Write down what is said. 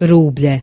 rublje.